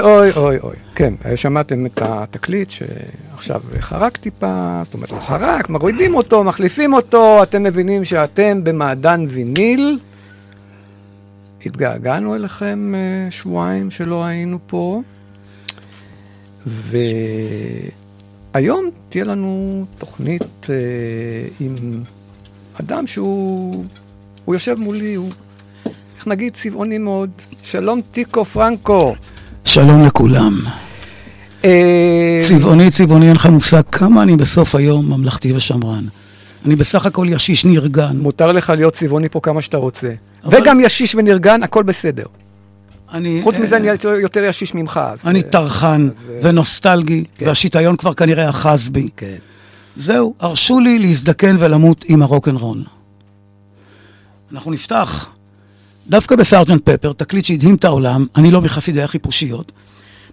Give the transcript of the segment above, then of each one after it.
אוי אוי אוי אוי. כן, שמעתם את התקליט שעכשיו חרק טיפה, זאת אומרת לא חרק, מורידים אותו, מחליפים אותו, אתם מבינים שאתם במעדן ויניל. התגעגענו אליכם אה, שבועיים שלא היינו פה, והיום תהיה לנו תוכנית אה, עם אדם שהוא הוא יושב מולי, הוא, איך נגיד, צבעוני מאוד. שלום טיקו פרנקו. שלום לכולם. אה, צבעוני, צבעוני, אין לך מושג כמה אני בסוף היום ממלכתי ושמרן. אני בסך הכל ישיש נרגן. מותר לך להיות צבעוני פה כמה שאתה רוצה. אבל- וגם ישיש ונרגן, הכל בסדר. אני, חוץ מזה אה, אני יותר- ישיש ממך. אז, אני אה, טרחן אז, אה, ונוסטלגי, כן. והשיטיון כבר כנראה אחז בי. כן. זהו, הרשו לי להזדקן ולמות עם הרוקנרול. אנחנו נפתח דווקא בסארג'נט פפר, תקליט שהדהים את העולם, אני לא מחסידי החיפושיות.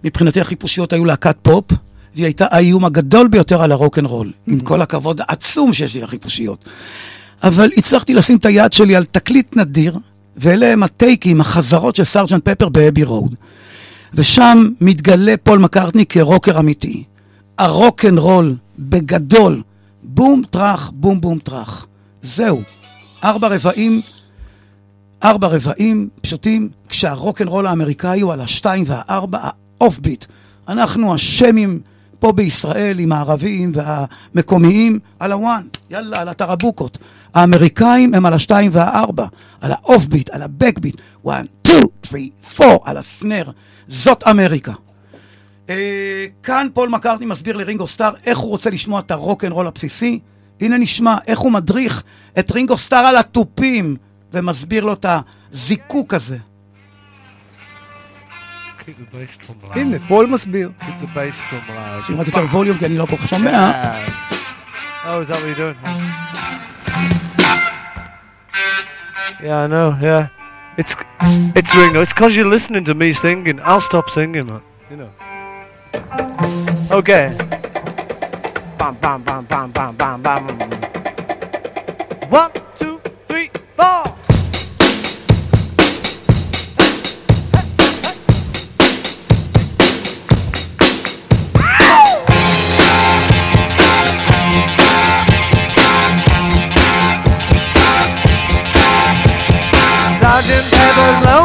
מבחינתי החיפושיות היו להקת פופ, והיא הייתה האיום הגדול ביותר על הרוקנרול, עם כל הכבוד העצום שיש לי לחיפושיות. אבל הצלחתי לשים את היד שלי על תקליט נדיר, ואלה הם הטייקים, החזרות של סארג'נט פפר באבי רוד. ושם מתגלה פול מקארטני כרוקר אמיתי. הרוקנרול, בגדול, בום טראח, בום בום טראח. זהו. ארבע רבעים, ארבע רבעים פשוטים, כשהרוקנרול האמריקאי הוא על השתיים והארבע, האוף ביט. אנחנו השמים פה בישראל עם הערבים והמקומיים על הוואן, יאללה, על הטרבוקות. האמריקאים הם על השתיים והארבע, על האוף ביט, על הבק ביט, 1, 2, 3, 4, על הסנר. זאת אמריקה. אה, כאן פול מקארטני מסביר לרינגו סטאר איך הוא רוצה לשמוע את הרוקנרול הבסיסי. הנה נשמע איך הוא מדריך את רינגו סטאר על התופים ומסביר לו את הזיקוק הזה. הנה, פול מסביר. שים רק יותר ווליום כי אני לא כל כך שומע. Yeah. Oh, is that what you're doing? Yeah, I know. Yeah, it's it's Ringo. It's because you're listening to me singing. I'll stop singing, man. You know. Okay. Bam, bam, bam, bam, bam, bam, bam. One, Sergeant Pepper's Lonely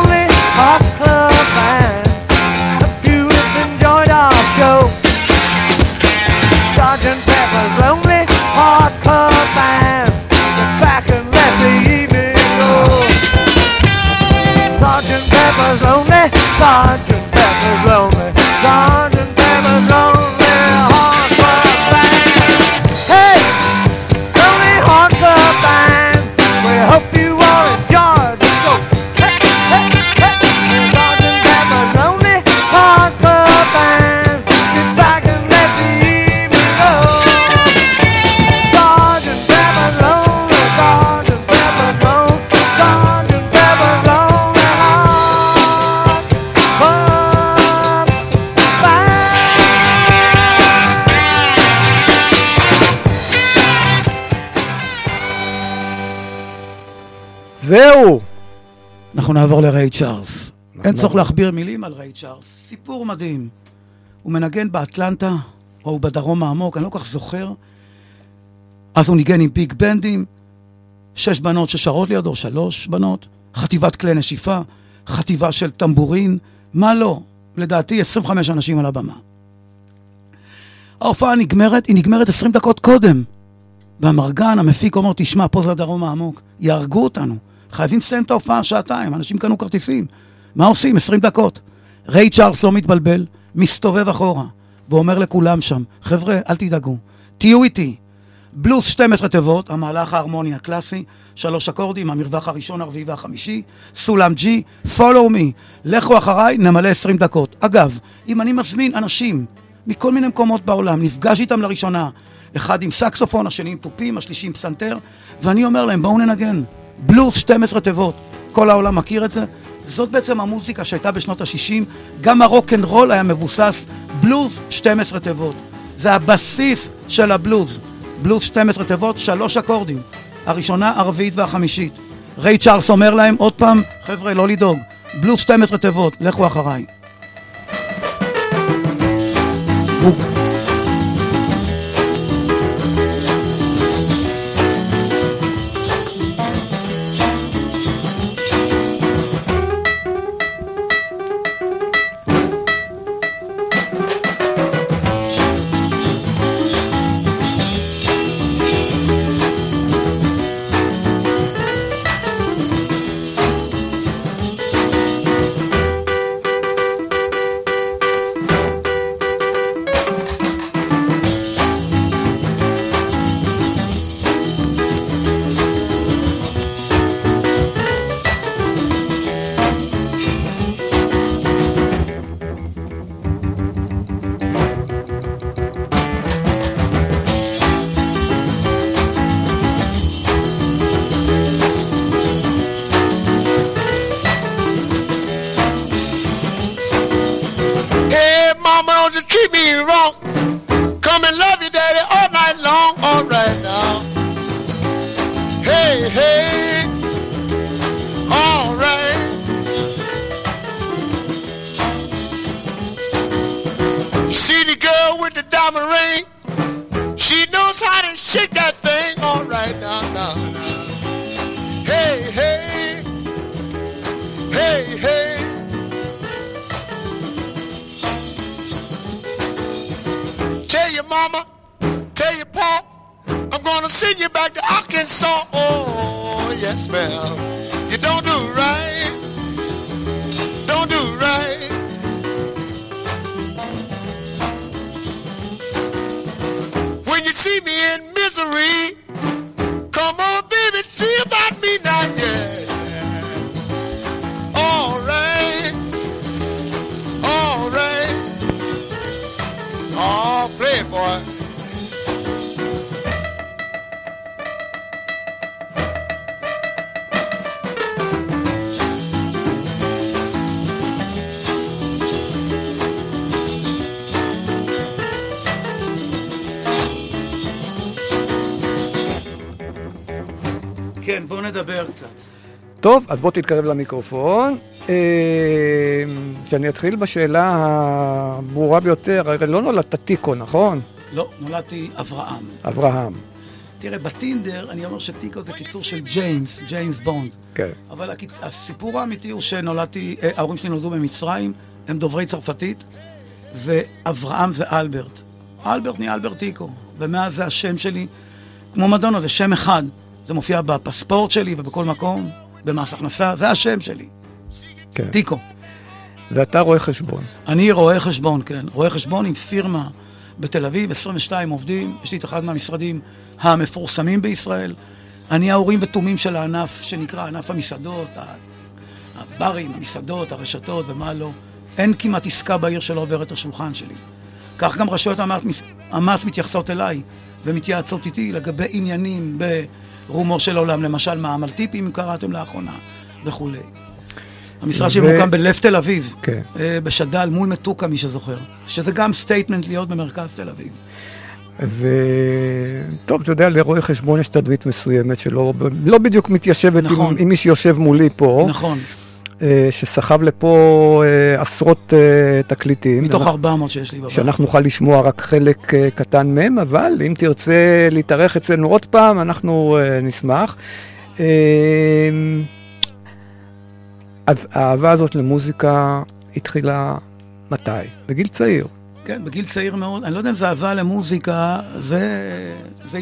זהו! אנחנו נעבור לריי צ'ארלס. אין צורך. להכביר מילים על ריי צ'ארלס. סיפור מדהים. הוא מנגן באטלנטה, או הוא בדרום העמוק, אני לא כל כך זוכר. אז הוא ניגן עם ביג בנדים, שש בנות ששרות לידו, שלוש בנות, חטיבת כלי נשיפה, חטיבה של טמבורין, מה לא? לדעתי 25 אנשים על הבמה. ההופעה נגמרת, היא נגמרת 20 דקות קודם. והמרגן, המפיק, אומר, תשמע, פה זה הדרום העמוק, יהרגו אותנו. חייבים לסיים את ההופעה שעתיים, אנשים קנו כרטיסים. מה עושים? 20 דקות. ריי צ'ארלס לא מתבלבל, מסתובב אחורה, ואומר לכולם שם, חבר'ה, אל תדאגו, תהיו איתי. בלוס 12 תיבות, המהלך ההרמוני הקלאסי, שלוש אקורדים, המרווח הראשון, הרביעי והחמישי, סולם G, follow me, לכו אחריי, נמלא 20 דקות. אגב, אם אני מזמין אנשים מכל מיני מקומות בעולם, נפגש איתם לראשונה, אחד עם סקסופון, השני עם תופים, השלישי עם פסנתר, ואני אומר להם, בואו ננגן. בלוס 12 תיבות, כל העולם מכיר את זה. זאת בעצם המוזיקה שהייתה בשנות ה-60, גם הרוק אנד רול היה מבוסס בלוז 12 תיבות. זה הבסיס של הבלוז. בלוז 12 תיבות, שלוש אקורדים. הראשונה, הרביעית והחמישית. ריי צ'ארלס אומר להם, עוד פעם, חבר'ה, לא לדאוג. בלוז 12 תיבות, לכו אחריי. Send you back to Arkansas. Oh, yes, ma'am. You don't do right. Don't do right. When you see me in misery, בואו נדבר קצת. טוב, אז בוא תתקרב למיקרופון. אה, שאני אתחיל בשאלה הברורה ביותר, הרי לא נולדת טיקו, נכון? לא, נולדתי אברהם. אברהם. תראה, בטינדר אני אומר שטיקו זה קיצור של ג'יימס, ג'יימס בונד. כן. אבל הקיצ... הסיפור האמיתי הוא שנולדתי, אה, ההורים שלי נולדו במצרים, הם דוברי צרפתית, ואברהם זה אלברט. אלברט נהיה אלברט טיקו, ומאז זה השם שלי, כמו מדונה, זה שם אחד. זה מופיע בפספורט שלי ובכל מקום, במס הכנסה, זה השם שלי, כן. טיקו. ואתה רואה חשבון. אני רואה חשבון, כן. רואה חשבון עם פירמה בתל אביב, 22 עובדים, יש לי את אחד מהמשרדים המפורסמים בישראל. אני האורים ותומים של הענף שנקרא ענף המסעדות, הברים, המסעדות, הרשתות ומה לא. אין כמעט עסקה בעיר שלא עוברת את השולחן שלי. כך גם רשויות המס, מתייחסות אליי ומתייעצות איתי לגבי עניינים ברומו של עולם, למשל מע"מ על טיפים, אם קראתם לאחרונה, וכולי. המשרד שלי ו- ממוקם בלב תל אביב, כן. אה, בשד"ל מול מתוקה, מי שזוכר, שזה גם statement להיות במרכז תל אביב. וטוב, אתה יודע, לרואה חשבון יש תדמית מסוימת שלא לא בדיוק מתיישבת נכון. עם, עם מי שיושב מולי פה, נכון, שסחב לפה אה, עשרות אה, תקליטים. מתוך אנחנו- 400 שיש לי בבית. שאנחנו נוכל לשמוע רק חלק אה, קטן מהם, אבל אם תרצה להתארח אצלנו עוד פעם, אנחנו אה, נשמח. אה, אז האהבה הזאת למוזיקה התחילה מתי? בגיל צעיר. כן, בגיל צעיר מאוד, אני לא יודע אם זה אהבה למוזיקה, זה, זה,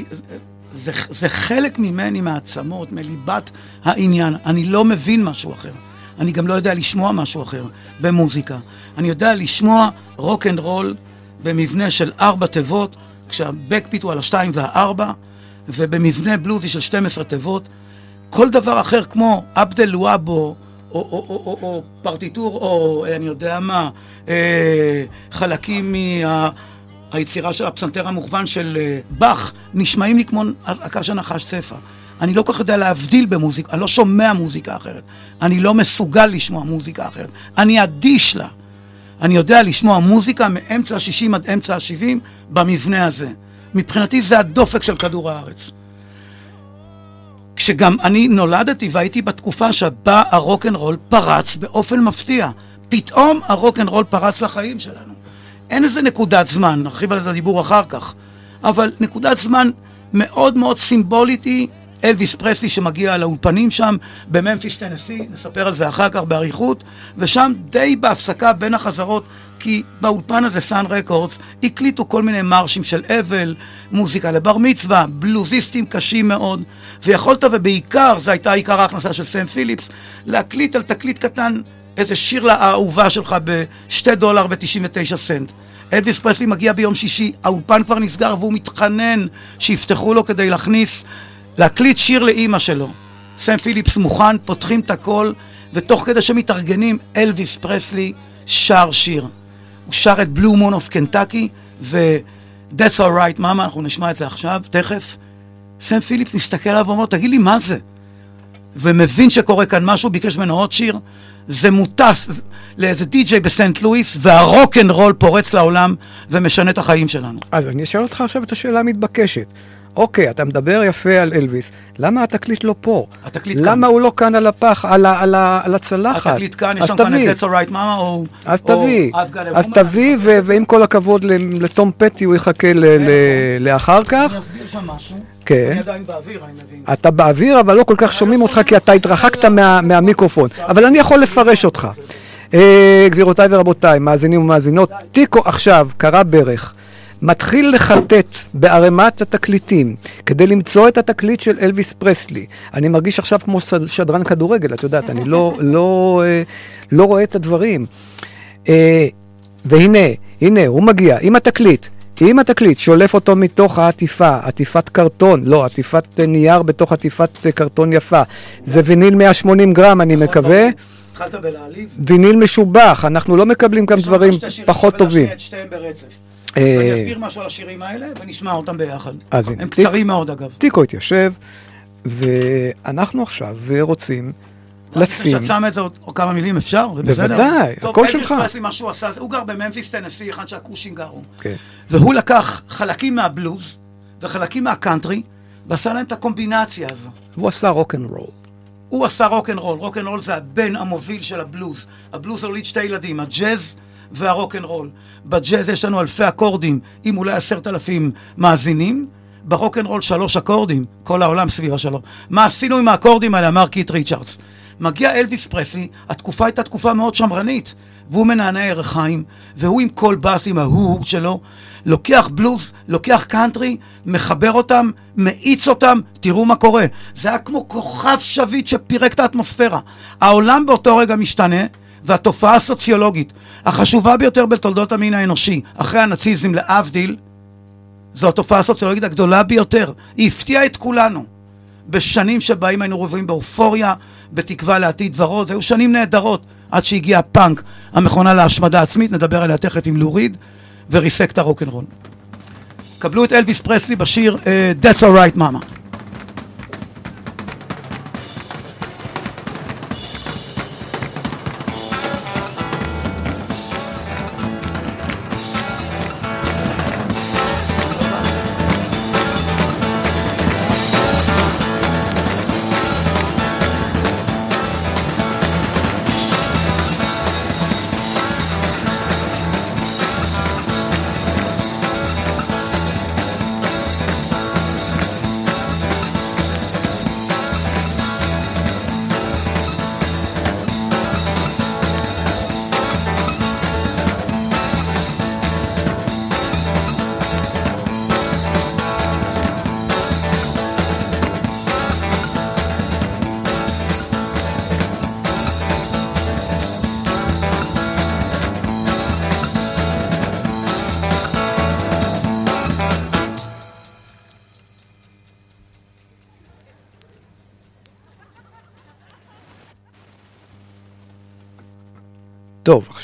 זה, זה חלק ממני, מהעצמות, מליבת העניין. אני לא מבין משהו אחר. אני גם לא יודע לשמוע משהו אחר במוזיקה. אני יודע לשמוע רוק אנד רול במבנה של ארבע תיבות, כשה backbeat הוא על השתיים והארבע, ובמבנה בלוזי של 12 תיבות. כל דבר אחר כמו עבדל ווהאב, או, או, או, או, או פרטיטור, או אה, אני יודע מה, אה, חלקים מהיצירה של הפסנתר המושווה של אה, באך, נשמעים לי כמו אזעקה של נחש ספר. אני לא כל כך יודע להבדיל במוזיקה, אני לא שומע מוזיקה אחרת. אני לא מסוגל לשמוע מוזיקה אחרת. אני אדיש לה. אני יודע לשמוע מוזיקה מאמצע ה-60 עד אמצע ה-70 במבנה הזה. מבחינתי זה הדופק של כדור הארץ. כשגם אני נולדתי והייתי בתקופה שבה הרוקנרול פרץ באופן מפתיע. פתאום הרוקנרול פרץ לחיים שלנו. אין איזה נקודת זמן, נרחיב על זה הדיבור אחר כך, אבל נקודת זמן מאוד מאוד סימבולית היא אלוויס פרסלי שמגיע לאולפנים שם בממפיס טנסי, נספר על זה אחר כך באריכות, ושם די בהפסקה בין החזרות, כי באולפן הזה, סאן רקורדס, הקליטו כל מיני מרשים של אבל, מוזיקה לבר מצווה, בלוזיסטים קשים מאוד, ויכולת, ובעיקר, זו הייתה עיקר ההכנסה של סם פיליפס, להקליט על תקליט קטן איזה שיר לאהובה שלך בשתי דולר ותשעים ותשע סנט. אלוויס פרסלי מגיע ביום שישי, האולפן כבר נסגר והוא מתחנן שיפתחו לו כדי להכניס, להקליט שיר לאימא שלו. סם פיליפס מוכן, פותחים את הכל, ותוך כדי שמתארגנים, אלוויס פרסלי שר שיר. הוא שר את Blue Moon of Kentucky, ו- That's alright, Mama, אנחנו נשמע את זה עכשיו, תכף. סם פיליפס מסתכל עליו ואומר, תגיד לי, מה זה? ומבין שקורה כאן משהו, ביקש ממנו עוד שיר, זה מוטס לאיזה די-ג'יי בסנט לואיס, והרוק אנד רול פורץ לעולם ומשנה את החיים שלנו. אז אני אשאל אותך עכשיו את השאלה המתבקשת. אוקיי, אתה מדבר יפה על אלוויס, למה התקליט לא פה? התקליט כאן. למה הוא לא כאן על הפח, על, ה, על, ה, על הצלחת? התקליט כאן, יש שם כאן. את That's alright Mama, או... אז או תביא, אז. תביא, ו- ועם כל הכבוד לתום פטי, הוא יחכה ל- ל- לאחר כך. אני אסביר שם משהו. כן. אני עדיין באוויר, אני מבין. אתה באוויר, אבל לא כל כך שומעים אותך, כי אתה התרחקת מה- מהמיקרופון. אבל אני יכול לפרש אותך. אה, גבירותיי ורבותיי, מאזינים ומאזינות, טיקו עכשיו, קרה ברך. מתחיל לחטט בערימת התקליטים כדי למצוא את התקליט של אלוויס פרסלי. אני מרגיש עכשיו כמו שדרן כדורגל, את יודעת, אני לא, לא, אה, לא רואה את הדברים. אה, והנה, הנה, הוא מגיע עם התקליט. עם התקליט, שולף אותו מתוך העטיפה, עטיפת קרטון, לא, עטיפת אה, נייר בתוך עטיפת קרטון יפה. זה ויניל 180 גרם, אני מקווה. התחלת בלהעליב? ויניל משובח, אנחנו לא מקבלים כאן יש לנו דברים שתי שירים, פחות טובים. להשמיע את שתיהם ברצף. אה, ואני אסביר משהו על השירים האלה, ונשמע אותם ביחד. אז הם קצרים מאוד, אגב. טיקו התיישב, ואנחנו עכשיו רוצים לשים... שאת שמה את זה עוד כמה מילים, אפשר? זה בסדר? בוודאי, טוב, הכל שלך. פרסלי, מה שהוא עשה, הוא גר בממפיס, טנסי, היכן שהכושים גרו. כן. והוא לקח חלקים מהבלוז וחלקים מהקאנטרי, ועשה להם את הקומבינציה הזו. הוא עשה רוקנרול. הוא עשה רוקנרול, רוקנרול זה הבן המוביל של הבלוז. הבלוז הוליד שתי ילדים, הג'אז והרוקנרול. בג'אז יש לנו אלפי אקורדים עם אולי עשרת אלפים מאזינים. ברוקנרול שלוש אקורדים, כל העולם סביב השלוש. מה עשינו עם האקורדים האלה, אמר קיט ריצ'רדס. מגיע אלוויס פרסלי, התקופה הייתה תקופה מאוד שמרנית, והוא מנענע ירכיים, והוא עם כל בס, עם ההוא שלו, לוקח בלוז, לוקח קאנטרי, מחבר אותם, מאיץ אותם, תראו מה קורה. זה היה כמו כוכב שביט שפירק את האטמוספירה. העולם באותו רגע משתנה, והתופעה הסוציולוגית החשובה ביותר בתולדות המין האנושי, אחרי הנאציזם להבדיל, זו התופעה הסוציולוגית הגדולה ביותר. היא הפתיעה את כולנו. בשנים שבהם היינו רווים באופוריה, בתקווה לעתיד ורוד, היו שנים נהדרות, עד שהגיע הפאנק, המכונה להשמדה עצמית, נדבר עליה תכף עם לוריד, וריסק את הרוקנרול. קבלו את אלוויס פרסלי בשיר אה, That's Alright Mama.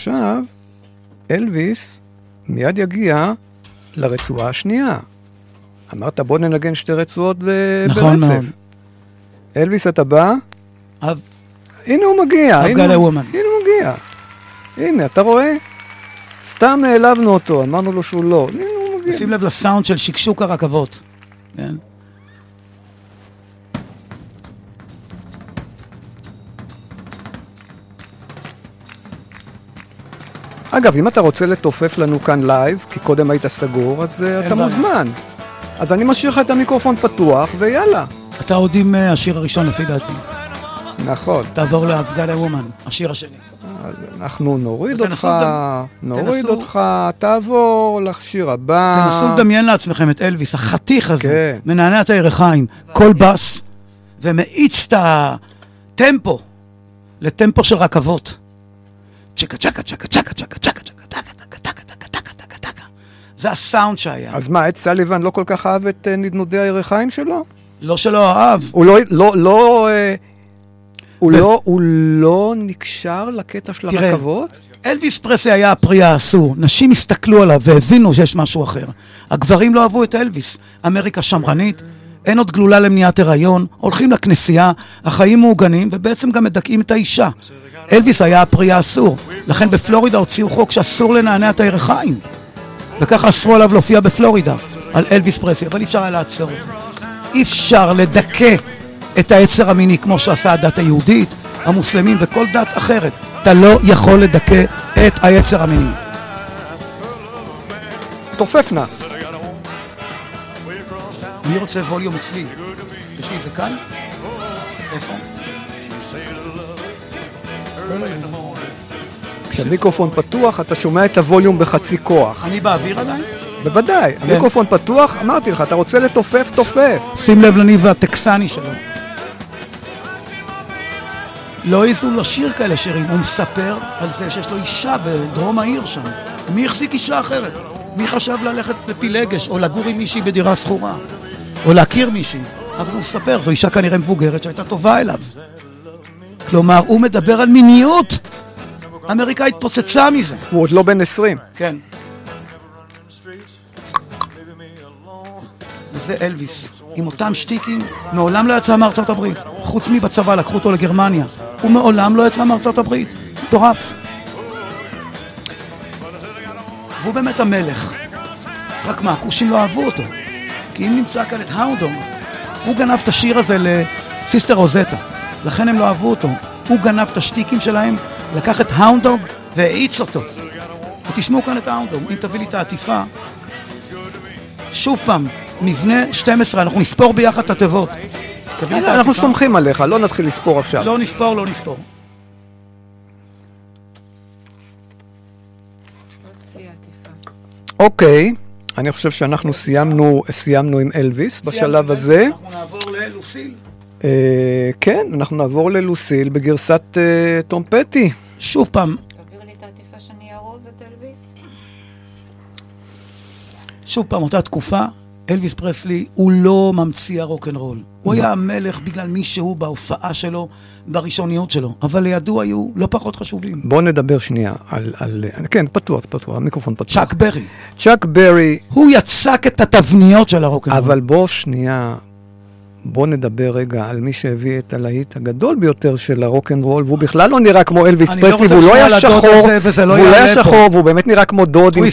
עכשיו אלוויס מיד יגיע לרצועה השנייה. אמרת בוא ננגן שתי רצועות ב- נכון ברצף. מאוד. אלוויס אתה בא? אב- הנה הוא מגיע. I've הנה got a הוא- woman. הנה הוא מגיע. הנה, אתה רואה? סתם העלבנו אותו, אמרנו לו שהוא לא. הנה הוא מגיע. שים לב לסאונד של שקשוק הרכבות. כן? אגב, אם אתה רוצה לתופף לנו כאן לייב, כי קודם היית סגור, אז אה, אתה בעיה. מוזמן. אז אני משאיר לך את המיקרופון פתוח, ויאללה. אתה עוד עם אה, השיר הראשון לפי דעתי. נכון. תעבור ל I Got a Woman, השיר השני. אנחנו נוריד אותך, גם- נוריד תנסו- אותך, תעבור לשיר הבא. תנסו לדמיין לעצמכם את אלוויס, החתיך הזה, כן. מנענע את הירכיים, קול בס, ומאיץ את הטמפו לטמפו של רכבות. צ'קה צ'קה צ'קה צ'קה צ'קה צ'קה צ'קה טקה טקה טקה טקה טקה טקה טקה. זה הסאונד שהיה. אז מה, אד סליבן לא כל כך אהב את אה, נדנודי הירכיים שלו? לא שלא אהב, הוא לא, לא, לא, אה, הוא לא, הוא לא נקשר לקטע של תראה, הרכבות? אלוויס פרסלי היה הפרי האסור. נשים הסתכלו עליו והבינו שיש משהו אחר. הגברים לא אהבו את אלוויס. אמריקה שמרנית, אין עוד גלולה למניעת הריון, הולכים לכנסייה, החיים מעוגנים, ובעצם גם מדכאים את האישה. אלוויס היה הפרי האסור. לכן בפלורידה הוציאו חוק שאסור לנענע את הירכיים. וככה אסרו עליו להופיע בפלורידה, על אלוויס פרסלי, אבל אי אפשר היה לעצור את זה. אי אפשר לדכא את היצר המיני כמו שעשה הדת היהודית, המוסלמים וכל דת אחרת. אתה לא יכול לדכא את היצר המיני. תופף נא. אני רוצה ווליום אצלי. את זה כאן? איפה? כשהמיקרופון פתוח, אתה שומע את הווליום בחצי כוח. אני באוויר עדיין? בוודאי, כן. המיקרופון פתוח, אמרתי לך, אתה רוצה לתופף, תופף. שים לב לניב הטקסני שלו. לא העזו לשיר כאלה שירים, הוא מספר על זה שיש לו אישה בדרום העיר שם. מי החזיק אישה אחרת? מי חשב ללכת לפילגש, או לגור עם מישהי בדירה שכורה? או להכיר מישהי? אבל הוא מספר, זו אישה כנראה מבוגרת שהייתה טובה אליו. כלומר, הוא מדבר על מיניות! אמריקה התפוצצה מזה. הוא עוד לא בן 20. כן. וזה אלוויס, עם אותם שטיקים, מעולם לא יצא מארצות הברית. חוץ מבצבא, לקחו אותו לגרמניה. הוא מעולם לא יצא מארצות הברית. מטורף. והוא באמת המלך. רק מה, הכושים לא אהבו אותו. כי אם נמצא כאן את ה Hound Dog, הוא גנב את השיר הזה לסיסטר רוזטה. לכן הם לא אהבו אותו. הוא גנב את השטיקים שלהם, לקח את ה Hound Dog והאיץ אותו. ותשמעו כאן את ה Hound Dog, אם תביא לי את העטיפה. שוב פעם, מבנה 12, אנחנו נספור ביחד את התיבות. את אנחנו? סומכים עליך, לא נתחיל לספור עכשיו. לא נספור, לא נספור. אוקיי, אני חושב שאנחנו סיימנו, סיימנו עם אלוויס בשלב הזה. אנחנו נעבור ללוסיל. אה, כן, אנחנו נעבור ללוסיל בגרסת אה, טום פטי. שוב פעם. שוב פעם, אותה תקופה, אלוויס פרסלי הוא לא ממציא הרוקנרול. הוא היה המלך בגלל מי שהוא בהופעה שלו, בראשוניות שלו. אבל לידו היו לא פחות חשובים. בוא נדבר שנייה על, על... כן, פתוח, פתוח, המיקרופון פתוח. צ'אק ברי. צ'אק ברי, הוא יצק את התבניות של הרוקנרול. אבל בוא שנייה, בוא נדבר רגע על מי שהביא את הלהיט הגדול ביותר של הרוקנרול, והוא בכלל לא נראה כמו אלוויס לא פרסלי, והוא לא היה שחור, לא והוא לא היה. שחור, והוא באמת נראה כמו דוד עם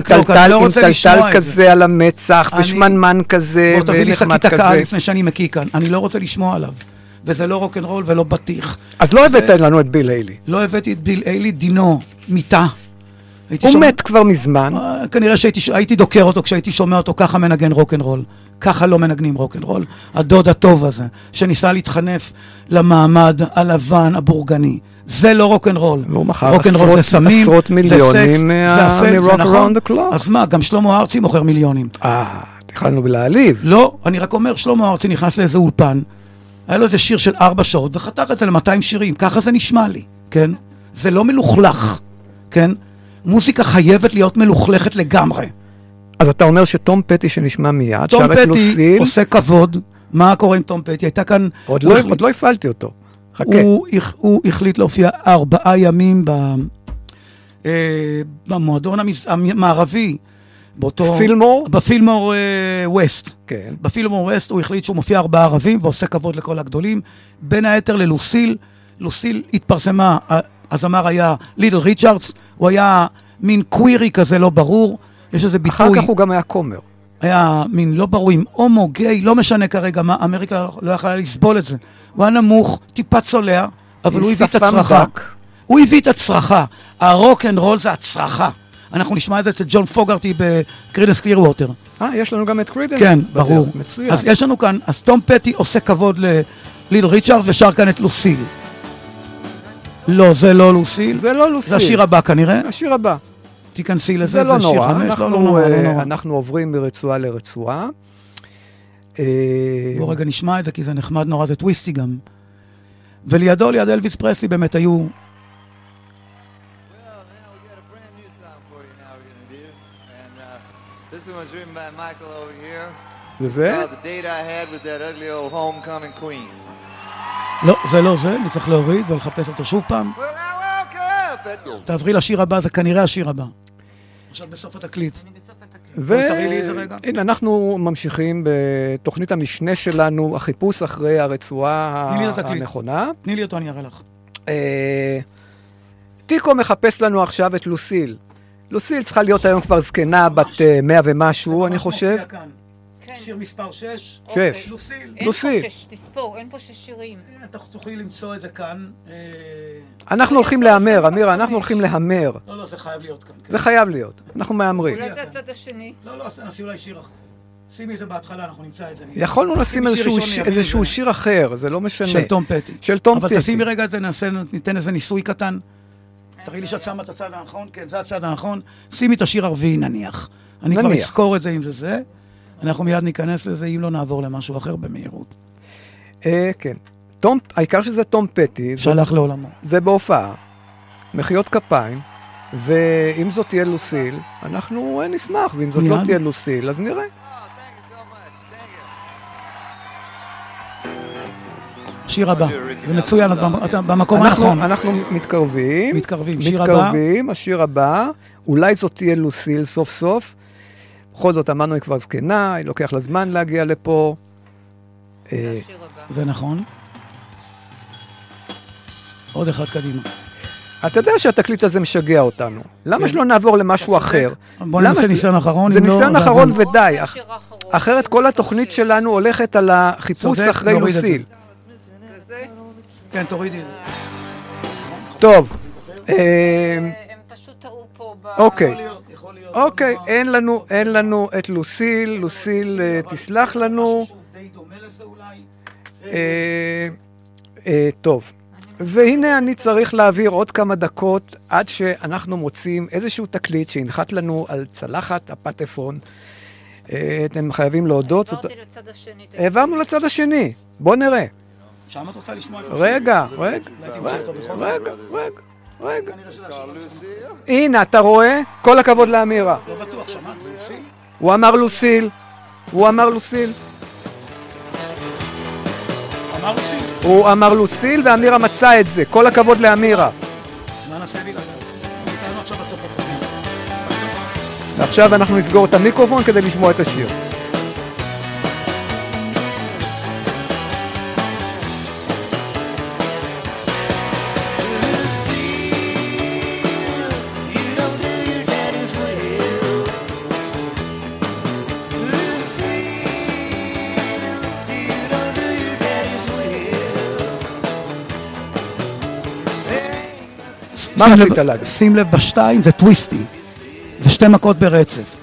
טלטל לא כזה זה. על המצח, אני- ושמנמן כזה, בוא תביא לי ונחמד שקית הקהל כזה. לפני שאני מקיא כאן. אני לא רוצה לשמוע עליו. וזה לא רוקנרול ולא בטיח. אז לא הבאת לנו את ביל היילי. לא הבאתי את ביל איילי, דינו. הייתי הוא שומע- מת כבר מזמן. אה, כנראה שהייתי הייתי דוקר אותו כשהייתי שומע אותו ככה מנגן רוקנרול. ככה לא מנגנים רוקנרול. הדוד הטוב הזה, שניסה להתחנף למעמד הלבן הבורגני. זה לא רוקנרול. והוא מכר רוקנרול זה סמים, עשרות זה מיליונים סקס, מה- זה אפל, מ-Rock זה נכון. Around the Clock. אז מה, גם שלמה ארצי מוכר מיליונים. אה, התחלנו בלהעליב. לא, אני רק אומר, שלמה ארצי נכנס לאיזה אולפן, היה לו איזה שיר של ארבע שעות, וחתך את זה ל-200 שירים, ככה זה נשמע לי, כן? זה לא מלוכלך, כן? מוזיקה חייבת להיות מלוכלכת לגמרי. אז אתה אומר שתום פטי שנשמע מיד, תום שר את פטי לוסיל, עושה כבוד, מה קורה עם תום פטי? הייתה כאן... עוד לא- החליט- עוד לא הפעלתי אותו. חכה. הוא, הוא החליט להופיע ארבעה ימים ב, אה, במועדון המז- המערבי, באותו... פילמור? בפילמור אה, ווסט. כן. בפילמור ווסט הוא החליט שהוא מופיע ארבעה ערבים ועושה כבוד לכל הגדולים. בין היתר ללוסיל. לוסיל התפרסמה, הזמר היה לידל ריצ'רדס, הוא היה מין קווירי כזה לא ברור. יש איזה ביטוי, אחר כך הוא גם היה כומר. היה מין לא ברור אם הומו, גיי, לא משנה כרגע מה, אמריקה לא יכלה לסבול את זה. הוא היה נמוך, טיפה צולע, אבל הוא הביא את הצרחה. דק. הוא הביא את הצרחה. הרוק אנד רול זה הצרחה. אנחנו נשמע את זה אצל ג'ון פוגרטי בקרידנס קלירווטר. אה, יש לנו גם את קרידנס. כן. ברור. מצוין. אז יש לנו כאן, אז תום פטי עושה כבוד לליל ריצ'ארד ושר כאן את לוסיל. לא, זה לא לוסיל. זה לא לוסיל. זה השיר הבא כנראה. השיר הבא. תיכנסי לזה, זה לא שיר נורא. חמש. לא, אנחנו, לא נורא, לא אה, נורא. אנחנו עוברים מרצועה לרצועה. אה, בואו רגע נשמע את זה, כי זה נחמד נורא, זה טוויסטי גם. ולידו, ליד אלוויס פרסלי, באמת היו... by Michael over here. וזה? Called The Date I Had with That Ugly Old Homecoming Queen. לא, זה לא זה, אני צריך להוריד ולחפש אותו שוב פעם. תעברי לשיר הבא, זה כנראה השיר הבא. עכשיו בסוף התקליט. והנה, אנחנו ממשיכים בתוכנית המשנה שלנו, החיפוש אחרי הרצועה. הנכונה. תני לי אותו, אני אראה לך. אה, טיקו מחפש לנו עכשיו את לוסיל. לוסיל צריכה להיות היום כבר זקנה, בת אה, מאה ומשהו, אני חושב. כן. שיר מספר 6. אוקיי. שש. לוסיל. אין לוסיל. פה שש, תספור, אין פה שש שירים. אתה תוכלי למצוא את זה כאן. אה, אנחנו הולכים להמר, אמירה, אנחנו הולכים להמר. לא, לא, זה חייב להיות כאן. כן. זה חייב להיות, אנחנו מהמרים. אולי זה הצד השני. לא, לא, נשים אולי שיר אחר. שימי את זה בהתחלה, אנחנו נמצא את זה. יכולנו לשים איזשהו. שיר אחר, זה לא משנה. של תום פטי. של תום אבל פטי. תשימי רגע את זה, נעשה, ניתן איזה ניסוי קטן. תראי לי שאת שמה את הצד הנכון, כן, זה הצד הנכון. שימי את השיר הרביעי נניח. אני כבר נניח. אזכור את זה אם זה זה. אנחנו מיד ניכנס לזה, אם לא נעבור למשהו אחר במהירות. אה, כן. תום, העיקר שזה תום פטי, שהלך לעולמו. זה בהופעה, מחיאות כפיים, ואם זאת תהיה לוסיל, אנחנו אה, נשמח, ואם זאת לא מיד. תהיה לוסיל, אז נראה. Thank you. שיר הבא. זה מצוין, במקום אנחנו, הנכון. אנחנו מתקרבים. מתקרבים. שיר הבא. מתקרבים, השיר הבא. אולי זאת תהיה לוסיל סוף סוף. בכל זאת, אמרנו, היא כבר זקנה, היא לוקח לה זמן להגיע לפה. זה אה, השיר. זה נכון. עוד אחד קדימה. אתה יודע שהתקליט הזה משגע אותנו. למה כן. שלא נעבור למשהו אחר? בוא למה נעשה ניסיון אחרון. זה לא, ניסיון אחרון ודי. השיר. אחרת כל התוכנית שלנו הולכת על החיפוש אחרי. לוסיל. כן, תורידי. טוב, הם פשוט טעו פה ב... אוקיי. אוקיי, אין לנו, אין לנו את לוסיל, לוסיל אה, תסלח לנו. אה, אה, טוב, והנה אני צריך להעביר עוד כמה דקות עד שאנחנו מוצאים איזשהו תקליט שינחת לנו על צלחת הפטפון. אה, אתם חייבים להודות. זאת- עברתי לצד השני. העברנו לצד השני, בוא נראה. שם את רוצה לשמוע? רגע, רגע? רגע, רגע, רגע. הנה, אתה רואה? כל הכבוד לאמירה. לא בטוח, שמעת? זה יופי. הוא אמר לוסיל, הוא אמר לוסיל, אמר לוסי. הוא אמר לוסיל ואמירה מצא את זה. כל הכבוד לאמירה. מה נעשה לי לדעת? איתנו עכשיו אנחנו נסגור את המיקרופון כדי לשמוע את השיר. מה שים רצית לב- להגיד? שים לב, בשתיים זה טוויסטי. זה שתי מכות ברצף.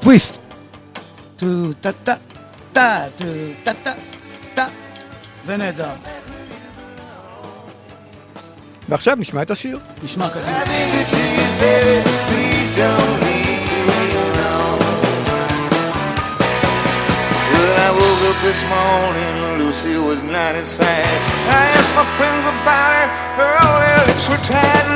טוויסט. טה טה זה נהדר. ועכשיו נשמע את השיר. נשמע כזה. This morning, Lucy was not inside. I asked my friends about her all their lips were tied.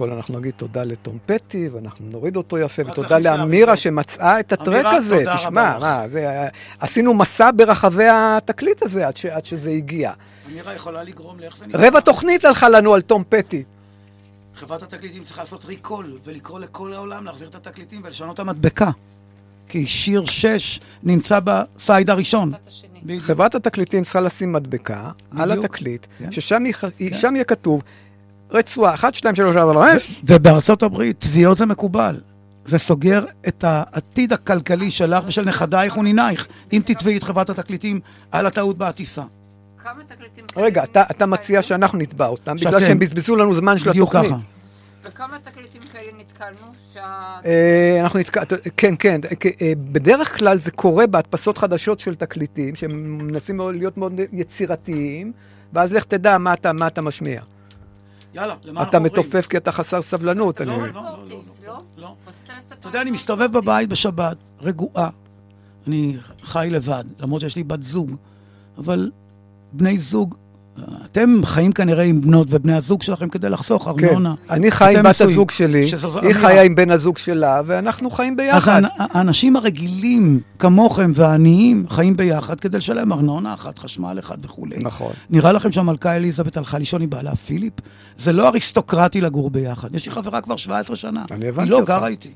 כל אנחנו נגיד תודה לתום פטי, ואנחנו נוריד אותו יפה, ותודה לאמירה. שמצאה את הטרק אמירה, הזה. תודה תשמע. מה, זה, עשינו מסע ברחבי התקליט הזה עד, ש, עד שזה הגיע. אמירה יכולה לגרום לאיך זה נקרא. רבע תוכנית הלכה לנו על תום פטי. חברת התקליטים צריכה לעשות ריקול ולקרוא לכל העולם להחזיר את התקליטים ולשנות את המדבקה. כי שיר 6 נמצא בסייד הראשון. חברת התקליטים צריכה לשים מדבקה על בדיוק. התקליט, כן. ששם כן. יהיה כתוב רצועה 1, 2, 3, 4, 5, ובארצות הברית תביעות זה מקובל. זה סוגר את העתיד הכלכלי שלך ושל נכדייך ונינייך, אם תתבעי את חברת התקליטים על הטעות בעטיפה. כמה תקליטים כאלה רגע, אתה, אתה? מציע שאנחנו נתבע אותם, בגלל שאתם. שהם בזבזו לנו זמן של בדיוק התוכנית. ככה. וכמה תקליטים כאלה נתקלנו? שה... אה, אנחנו נתקע, כן, כן, אה, בדרך כלל זה קורה בהדפסות חדשות של תקליטים, שהם מנסים להיות מאוד יצירתיים, ואז לך תדע מה אתה, מה אתה משמיע. יאללה, למה אתה אנחנו עוברים? מתופף כי אתה חסר סבלנות. לא, אני לא. לא, לא, לא, לא? לא. אתה יודע, אני מסתובב? בבית בשבת, רגועה. אני חי לבד, למרות שיש לי בת זוג. אבל בני זוג, אתם חיים כנראה עם בנות ובני הזוג שלכם כדי לחסוך כן, ארנונה. אני חי עם בת. הזוג שלי, שזו- זו היא. חיה עם בן הזוג שלה, ואנחנו חיים אז ביחד. האנ- האנשים הרגילים כמוכם והעניים חיים ביחד כדי לשלם ארנונה אחת, חשמל אחד וכולי. נכון. נראה לכם שהמלכה אליזבת הלכה לישון עם בעלה פיליפ? זה לא אריסטוקרטי לגור ביחד. יש לי חברה כבר 17 שנה. אני הבנתי היא לא אותך. גרה איתי.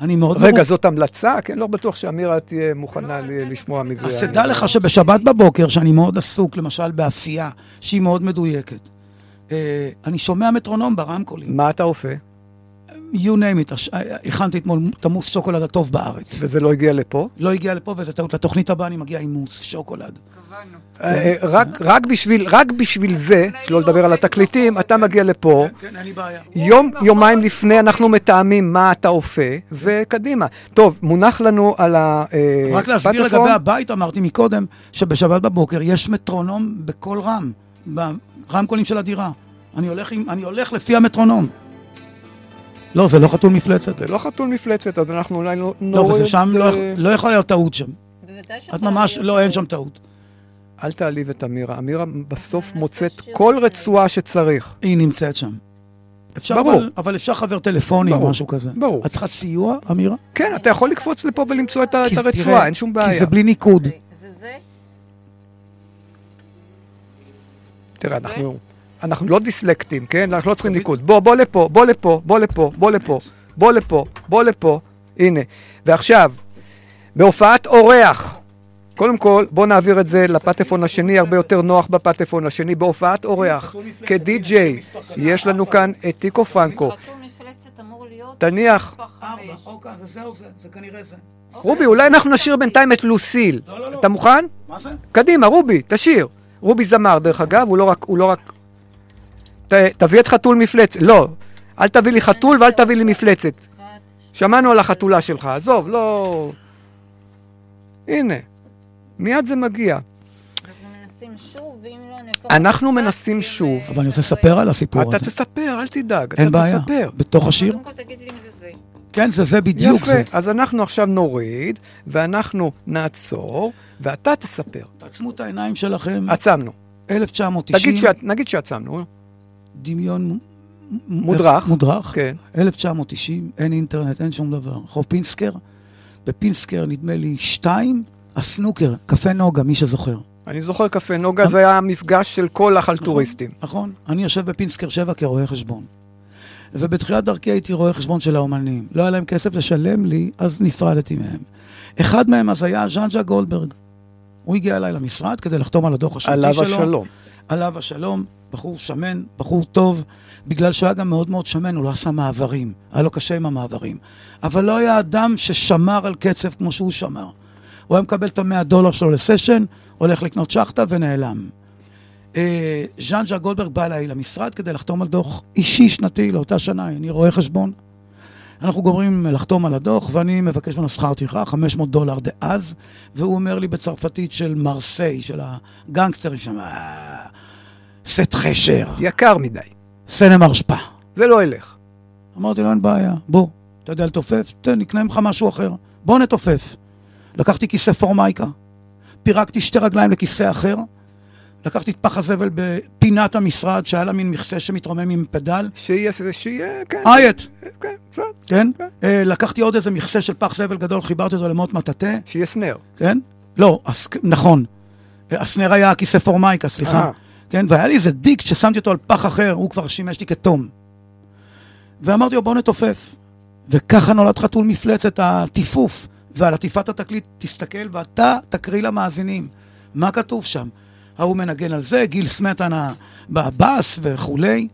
אני מאוד רגע, מרוצ- זאת המלצה? כן, לא בטוח שאמירה תהיה מוכנה ל- לשמוע מזה. אז תדע לך שבשבת בבוקר, שאני מאוד עסוק, למשל באפייה, שהיא מאוד מדויקת, אה, אני שומע מטרונום ברמקולים. מה אתה אופה? You name it, הש- הכנתי אתמול את המוס שוקולד הטוב בארץ. וזה לא הגיע לפה? לא הגיע לפה, וזה טעות. לתוכנית הבאה אני מגיע עם מוס שוקולד. קבענו. אה, אה, רק- בשביל- זה, שלא לדבר על התקליטים, אתה מגיע לפה. כן, אין לי בעיה. יום, יומיים לפני אנחנו מתאמים מה אתה אופה, וקדימה. טוב, מונח לנו על הפטפון. רק להסביר לגבי הבית, אמרתי מקודם, שבשבת בבוקר יש מטרונום בכל רם, ברמקולים של הדירה. אני הולך לפי המטרונום. לא, זה לא חתול מפלצת. זה לא חתול מפלצת, אז אנחנו אולי לא לא, וזה שם לא, אה, לא יכולה להיות טעות שם. בוודאי את ממש, לא, אין טעות. שם טעות. אל תעליב את אמירה. אמירה בסוף נעשה מוצאת כל. רצועה שצריך. היא נמצאת שם. אפשר, ברור. אבל, אבל אפשר חבר טלפוני או ברור, משהו כזה. ברור. את צריכה סיוע, אמירה? כן, אתה יכול לקפוץ לפה ולמצוא את כי זה- הרצועה, תראה, אין שום כי בעיה. זה בלי ניקוד. זה זה? תראה, אנחנו, אנחנו לא דיסלקטים, כן? אנחנו לא צריכים ניקוד. בוא, בוא לפה, בוא לפה, בוא לפה, בוא לפה, בוא לפה, בוא לפה. הנה. ועכשיו, בהופעת אורח, קודם כל, בוא נעביר את זה לפטפון השני, הרבה יותר נוח בפטפון השני. בהופעת אורח, כדי-ג'יי, יש לנו כאן את טיקו פרנקו. תניח. אוקיי, זה זהו זה, זה כנראה זה. רובי, אולי אנחנו נשאיר בינתיים את לוסיל. לא, לא, לא. אתה מוכן? מה זה? קדימה, רובי, תשאיר. רובי זמר, דרך אגב, הוא לא רק... ת, תביא את חתול מפלצת. לא, אל תביא לי חתול ואל תביא לי מפלצת. שמענו על החתולה שלך, עזוב, לא... הנה, מיד זה מגיע. אנחנו מנסים שוב, אבל אני רוצה לספר על הסיפור אתה הזה. תספר, אל תדאג, אין אתה בעיה. בתוך השיר? כן, זה זה בדיוק זה. יפה, אז אנחנו עכשיו נוריד, ואנחנו נעצור, ואתה תספר. תעצמו את העיניים שלכם. עצמנו. 1990, תגיד שעת- נגיד שעצמנו. דמיון מודרך. מודרך. כן. 1990, אין אינטרנט, אין שום דבר. רחוב פינסקר, בפינסקר נדמה לי שתיים, הסנוקר, קפה נוגה, מי שזוכר. אני זוכר קפה נוגה, זה היה המפגש של כל החלטוריסטים. נכון, אני יושב בפינסקר 7 כרואה חשבון. ובתחילת דרכי הייתי רואה חשבון של האומנים. לא היה להם כסף לשלם לי, אז נפרדתי מהם. אחד מהם אז היה ז'אנג'ה גולדברג. הוא הגיע אליי למשרד כדי לחתום על הדוח השנתי עליו שלו. השלום. עליו השלום, בחור שמן, בחור טוב, בגלל שהוא היה גם מאוד מאוד שמן, הוא לא עשה מעברים, היה לו קשה עם המעברים. אבל לא היה אדם ששמר על קצב כמו שהוא שמר. הוא היה מקבל את המאה דולר שלו לסשן, הולך לקנות שחטה ונעלם. אה, ז'אנג'ה גולדברג בא אליי למשרד כדי לחתום על דוח אישי שנתי לאותה שנה, אני רואה חשבון. אנחנו גומרים לחתום על הדוח, ואני מבקש ממנו שכר טרחה, 500 דולר דאז, והוא אומר לי בצרפתית של מרסיי, של הגנגסטרים שם, "אה, סט חשר, יקר מדי. סנם ארשפה. זה לא ילך. אמרתי לו, אין בעיה, בוא, אתה יודע לתופף? תן, נקנה ממך משהו אחר. בוא נתופף. לקחתי כיסא פורמייקה, פירקתי שתי רגליים לכיסא אחר, לקחתי את פח הזבל בפינת המשרד, שהיה לה מין מכסה שמתרומם עם פדל, שיהיה, שיהיה, כן. אייט, כן, בסדר. כן? כן. אה, לקחתי עוד איזה מכסה של פח זבל גדול, חיברתי אותו למוט מטאטא, שיהיה סנר. כן? לא, הס... נכון. אה, הסנר היה כיסא פורמייקה, סליחה. אה. כן? והיה לי איזה דיקט ששמתי אותו על פח אחר, הוא כבר שימש לי כתום. ואמרתי לו, בוא נתופף. וככה נולד חתול מפלצת, הטיפוף. ועל עטיפת התקליט תסתכל ואתה תקריא למאזינים. מה כתוב שם? ההוא מנגן על זה, גיל סמטנה בבאס וכולי.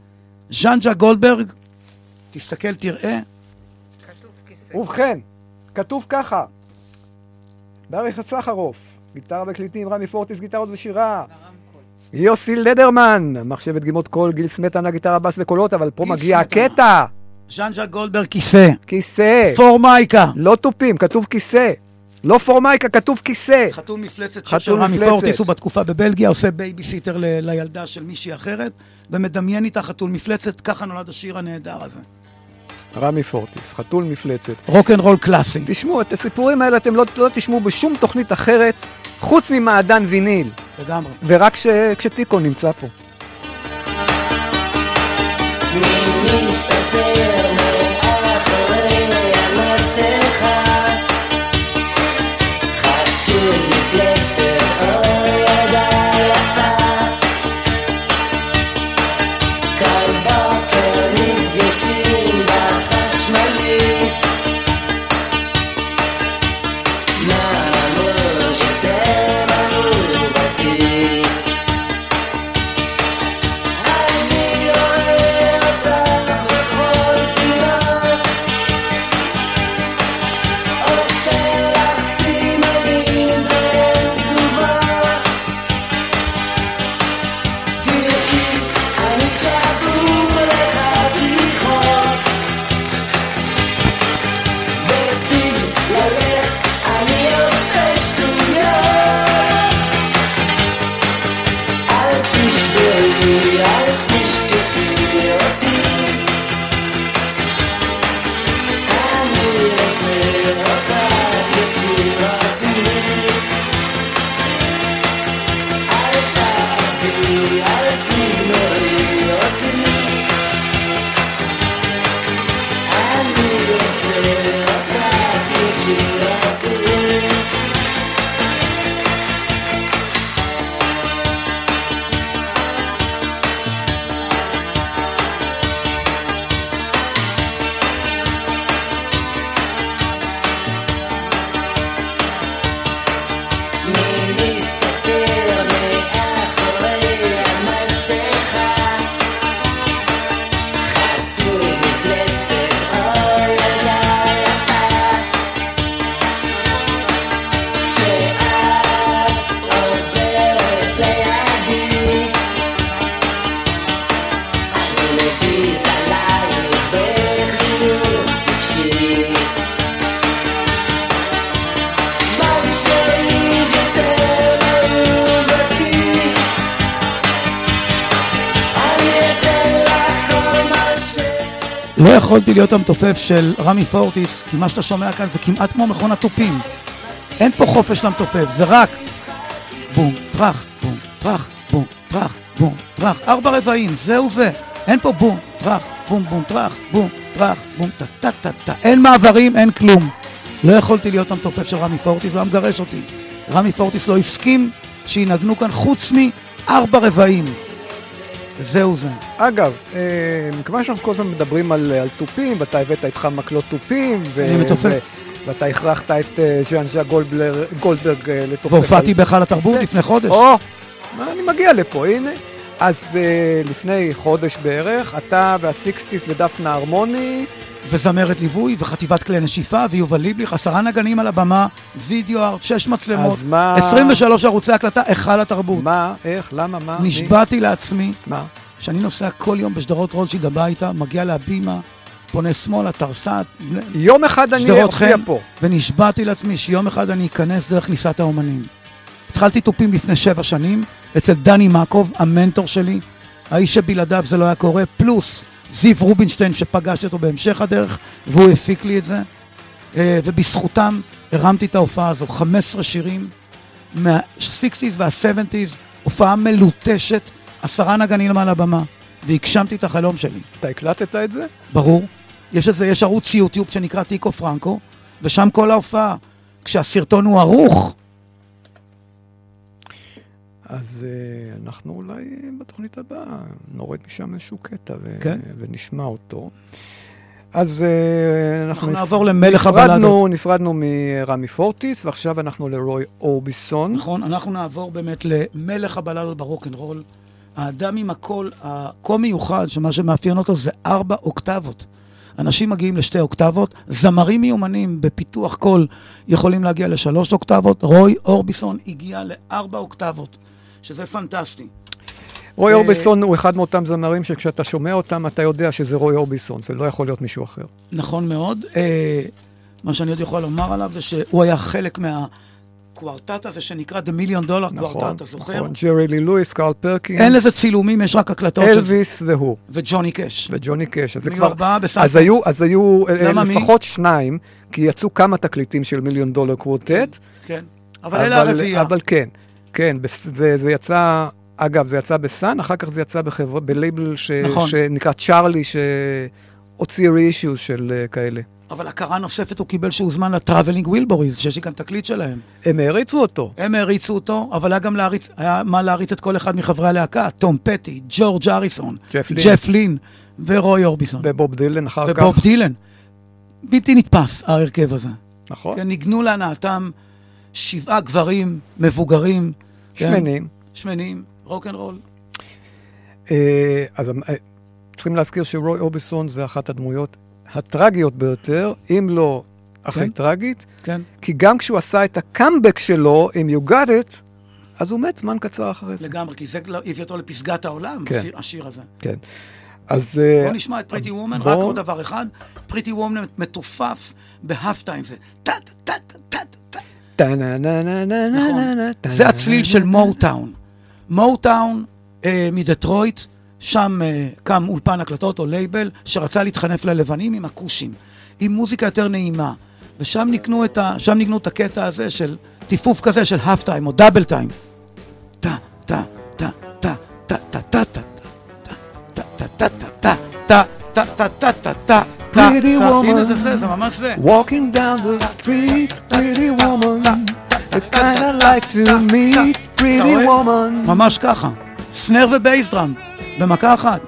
ז'אנג'ה גולדברג, תסתכל, תראה. כתוב כיסא. ובכן, כתוב ככה, בעריכת סחרוף, גיטרה וקליטים, רמי פורטיס, גיטרות ושירה. יוסי לדרמן, מחשבת דגימות קול, גיל סמטנה, גיטרה, בס וקולות, אבל פה מגיע. הקטע, ז'אנג'ה גולדברג כיסא. כיסא, פורמייקה. לא תופים, כתוב כיסא, לא פורמייקה, כתוב כיסא. חתול מפלצת של רמי. פורטיס, הוא בתקופה בבלגיה, עושה בייביסיטר ל- לילדה של מישהי אחרת, ומדמיין איתה חתול מפלצת, ככה נולד השיר הנהדר הזה. רמי פורטיס, חתול מפלצת. רוקנרול קלאסי. תשמעו, את הסיפורים האלה אתם לא, לא תשמעו בשום תוכנית אחרת, חוץ ממעדן ויניל, לגמרי. ורק כש, כשטיקו נמצא פה. לא יכולתי להיות המתופף של רמי פורטיס, כי מה שאתה שומע כאן זה כמעט כמו מכונת תופים. אין פה חופש למתופף, זה רק בום, טראח, בום, טראח, בום, טראח, בום, טראח. ארבע רבעים, זהו זה. אין פה בום, טראח, בום, בום, טראח, בום, טראח, בום, טה, טה, טה, טה. אין מעברים, אין כלום. לא יכולתי להיות המתופף של רמי פורטיס, הוא היה מגרש אותי. רמי פורטיס לא הסכים שינגנו כאן חוץ מארבע רבעים. וזהו זה. אגב, אה, מכיוון שאנחנו כל הזמן מדברים על, על תופים, ואתה הבאת איתך מקלות תופים, ו- אני מתופף. ו- ואתה הכרחת את אה, ז'אן ז'ה גולדבר- גולדברג אה, לתופף. והופעתי בהיכל התרבות לפני חודש. או, אני מגיע לפה, הנה. אז לפני חודש בערך, אתה והסיקסטיס ודפנה הרמוני, וזמרת ליווי, וחטיבת כלי נשיפה, ויובל ליבליך, עשרה נגנים על הבמה, וידאו ארט, שש מצלמות, מה- 23 ערוצי הקלטה, היכל התרבות. מה, איך, למה, מה, מי? נשבעתי לעצמי מה? שאני נוסע כל יום בשדרות רוטשילד הביתה, מגיע להבימה, פונה שמאלה, תרסת, יום אחד אני אופיע פה. ונשבעתי לעצמי שיום אחד אני אכנס דרך כניסת האומנים. התחלתי תופים לפני שבע שנים, אצל דני מקוב, המנטור שלי, האיש שבלעדיו זה לא היה קורה, פלוס זיו רובינשטיין שפגשתי אותו בהמשך הדרך, והוא הפיק לי את זה, אה, ובזכותם הרמתי את ההופעה הזו, 15 שירים מה-60's וה-70's, הופעה מלוטשת, עשרה נגנים על הבמה, והגשמתי את החלום שלי. אתה הקלטת את זה? ברור. יש איזה, יש ערוץ יוטיוב שנקרא טיקו פרנקו, ושם כל ההופעה. כשהסרטון הוא ערוך, אז אה, אנחנו אולי בתוכנית הבאה נוריד משם איזשהו קטע ו- כן. ונשמע אותו. אז אה, אנחנו, אנחנו נפ- נעבור למלך נפרדנו, הבלדות. נפרדנו מרמי פורטיס, ועכשיו אנחנו לרוי אורביסון. נכון? אנחנו נעבור באמת למלך הבלדות ברוקנרול. האדם עם הקול הכה מיוחד, שמה שמאפיין אותו זה ארבע אוקטבות. אנשים מגיעים לשתי אוקטבות, זמרים מיומנים בפיתוח קול יכולים להגיע לשלוש אוקטבות, רוי אורביסון הגיע לארבע אוקטבות, שזה פנטסטי. רוי אה, אורביסון הוא אחד מאותם זמרים שכשאתה שומע אותם אתה יודע שזה רוי אורביסון, זה לא יכול להיות מישהו אחר. נכון מאוד. אה, מה שאני עוד יכול לומר עליו זה שהוא היה חלק מהקוורטט הזה שנקרא The Million Dollar נכון, קוורטט, אתה זוכר? נכון. ג'רי לי לואיס, קרל פרקינס, אין לזה צילומים, יש רק הקלטות של זה. אלוויס והוא, וג'וני קאש. וג'וני קאש. אז כבר... אז היו, אז היו אה, למעלה מ... לפחות שניים, כי יצאו כמה תקליטים של Million Dollar Quartet. כן. אבל אלה הרביעייה. אבל כן, כן, זה, זה יצא, אגב, זה יצא בסאן, אחר כך זה יצא בחברה, בלייבל ש, נכון. שנקרא צ'ארלי, שהוציא רישיו של uh, כאלה. אבל הכרה נוספת הוא קיבל שהוא הוזמן לטראבלינג ווילבוריז, שיש לי כאן תקליט שלהם. הם העריצו אותו. הם העריצו אותו, אבל היה גם להעריץ, היה מה להעריץ את כל אחד מחברי הלהקה, תום פטי, ג'ורג' הריסון, ג'ף לין. ג'ף לין ורוי אורביסון. ובוב דילן אחר כך. ובוב דילן. בלתי נתפס, ההרכב הזה. נכון. כן, ניגנו להנאתם שבעה גברים מבוגרים. כן, שמנים. שמנים, רוקנרול. אה, אז אה, צריכים להזכיר שרוי אורביסון זה אחת הדמויות הטרגיות ביותר, אם לא הכי כן. טרגית, כן. כי גם כשהוא עשה את הקאמבק שלו עם You Got It, אז הוא מת זמן קצר אחרי זה. לגמרי, כי זה לא- הביא אותו לפסגת העולם, כן. השיר, השיר הזה. כן. אז... אה, בואו נשמע את פריטי וומן, בוא. רק עוד דבר אחד. פריטי וומן מתופף בהאף טיים, זה טה טה טה טה טה זה הצליל של. מוטאון אה, מדטרויט, שם קם אולפן הקלטות או לייבל, שרצה להתחנף ללבנים עם הכושים, עם מוזיקה יותר נעימה. ושם נקנו את, ה, שם נקנו את הקטע הזה של טיפוף כזה של half time או double time. טה, טה, טה, טה, טה, טה, טה, טה, טה, טה, טה, טה, טה, טה, טה, טה, טה, טה, Pretty woman. Walking down the street, pretty woman, the kind I like to meet, pretty woman. ממש ככה. סנר ובייס דראם, במכה אחת.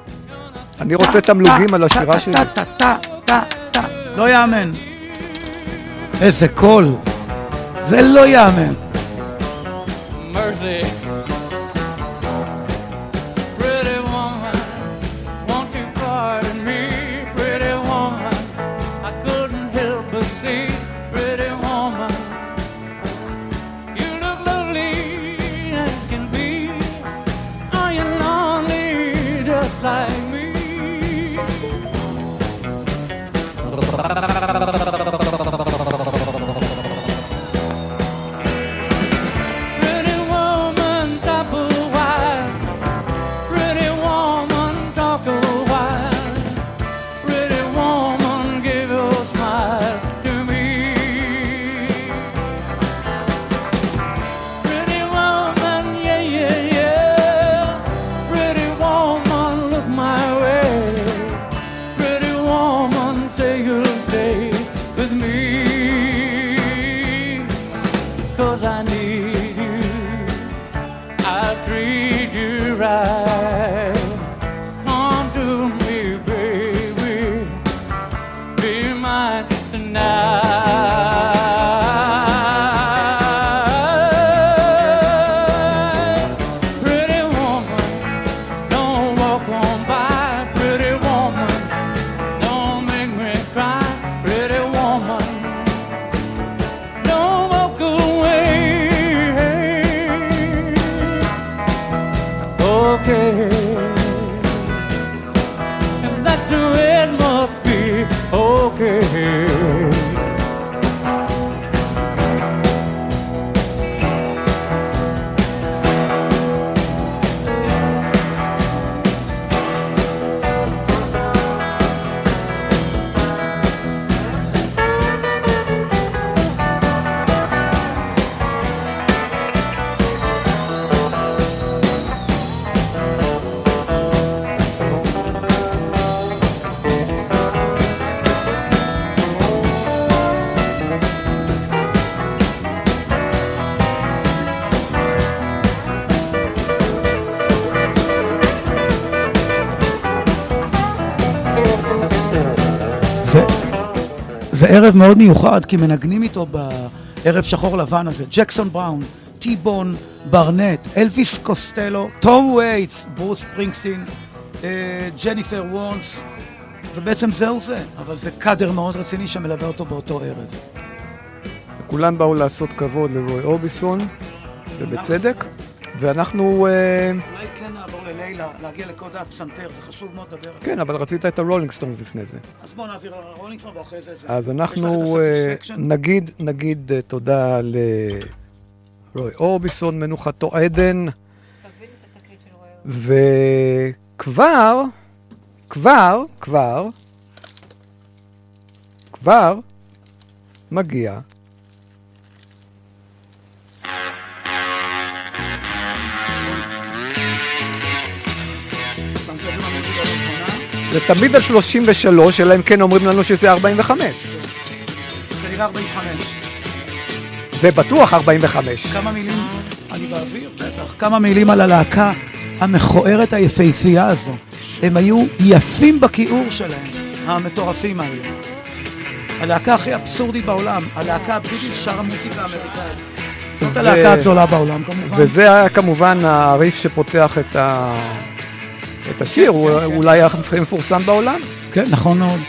אני רוצה תמלוגים על השירה שלי. לא יאמן. איזה קול. זה לא יאמן. mercy. זה ערב מאוד מיוחד, כי מנגנים איתו בערב שחור לבן הזה. ג'קסון בראון, טי-בון, ברנט, אלוויס קוסטלו, תום וייטס, ברוס ספרינגסטין, אה, ג'ניפר וונס, ובעצם זהו זה. אבל זה קאדר מאוד רציני שמלווה אותו באותו ערב. כולם באו לעשות כבוד לרוי אורביסון, ובצדק, ואנחנו... אה, אולי כן נעבור ללילה, להגיע לקוד הפסנתר, זה חשוב מאוד לדבר על זה. כן, אבל רצית את הרולינג סטונס לפני זה. אז בואו נעביר לרולינגסון ואחרי זה את זה. אז אנחנו אה? נגיד, נגיד אה, תודה לרוי אורביסון, מנוחתו עדן. וכבר, כבר, כבר, כבר מגיע זה תמיד על 33, אלא אם כן אומרים לנו שזה 45. כנראה 45. זה בטוח 45. כמה מילים, אני באוויר, בטח. כמה מילים על הלהקה המכוערת היפהפייה הזו. הם היו יפים בכיעור שלהם, המטורפים האלה. הלהקה הכי אבסורדית בעולם, הלהקה בלי שאר המוזיקה האמריקאית. זאת הלהקה הגדולה בעולם כמובן. וזה היה כמובן הריף שפותח את, ה... את השיר, הוא אולי הכי מפורסם בעולם. כן, נכון מאוד.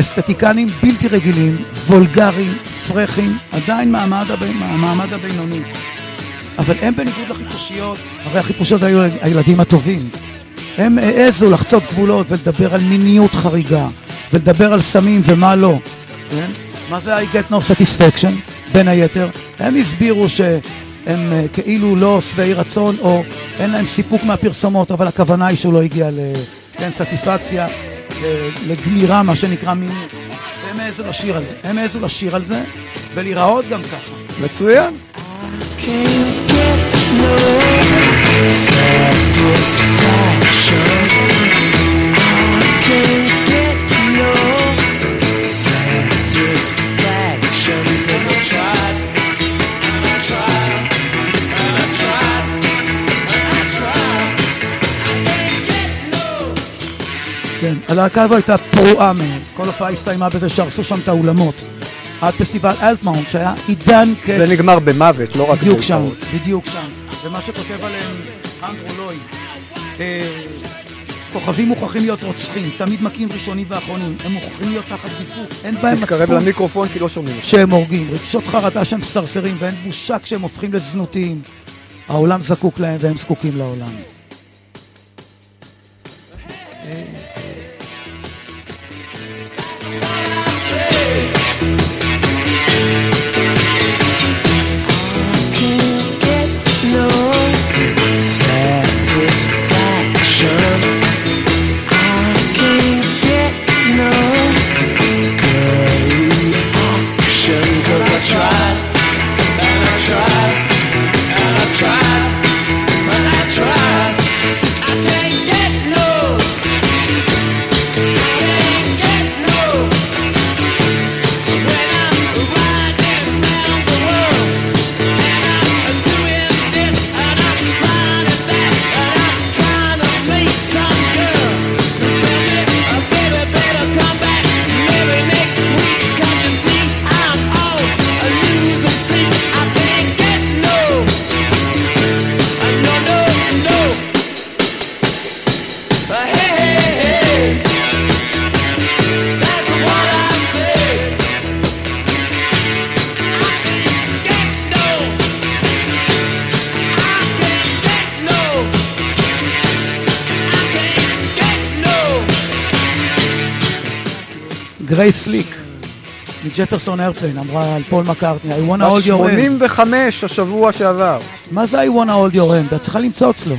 אסתטיקנים בלתי רגילים, וולגריים, פרחים, עדיין מעמד, הבינוני. אבל הם בניגוד לחיפושיות, הרי החיפושיות היו הילדים הטובים. הם העזו לחצות גבולות ולדבר על מיניות חריגה, ולדבר על סמים ומה לא. כן? מה זה I get no satisfaction, בין היתר? הם הסבירו שהם אה, כאילו לא שבעי רצון, או אין להם סיפוק מהפרסומות, אבל הכוונה היא שהוא לא הגיע ל... כן, סטיספקציה, לגמירה, מה שנקרא מינית. והם העזו לשיר על זה. הם העזו לשיר על זה, ולהיראות גם ככה. מצוין. כן, הלהקה הזו הייתה פרועה מהם. כל הופעה הסתיימה בזה שהרסו שם את האולמות. עד פסטיבל אלטמאונט, שהיה עידן קץ. זה נגמר במוות, לא רק בדיוק שם, בהופעות. בדיוק שם. ומה שכותב עליהם אנדרו לוי, אה, כוכבים מוכרחים להיות רוצחים, תמיד מכים ראשונים ואחרונים, הם מוכרחים להיות תחת דיפוק, אין בהם תתקרב מצפון למיקרופון כי לא שומעים. שהם הורגים, רגשות חרטה שהם סרסרים, ואין בושה כשהם הופכים לזנותיים. העולם זקוק להם והם זקוקים לעולם. Tried, איירפליין, אמרה על פול מקארטני, I wanna בת hold your hand. 85 השבוע שעבר. מה זה I wanna hold your hand? את צריכה למצוא אצלו.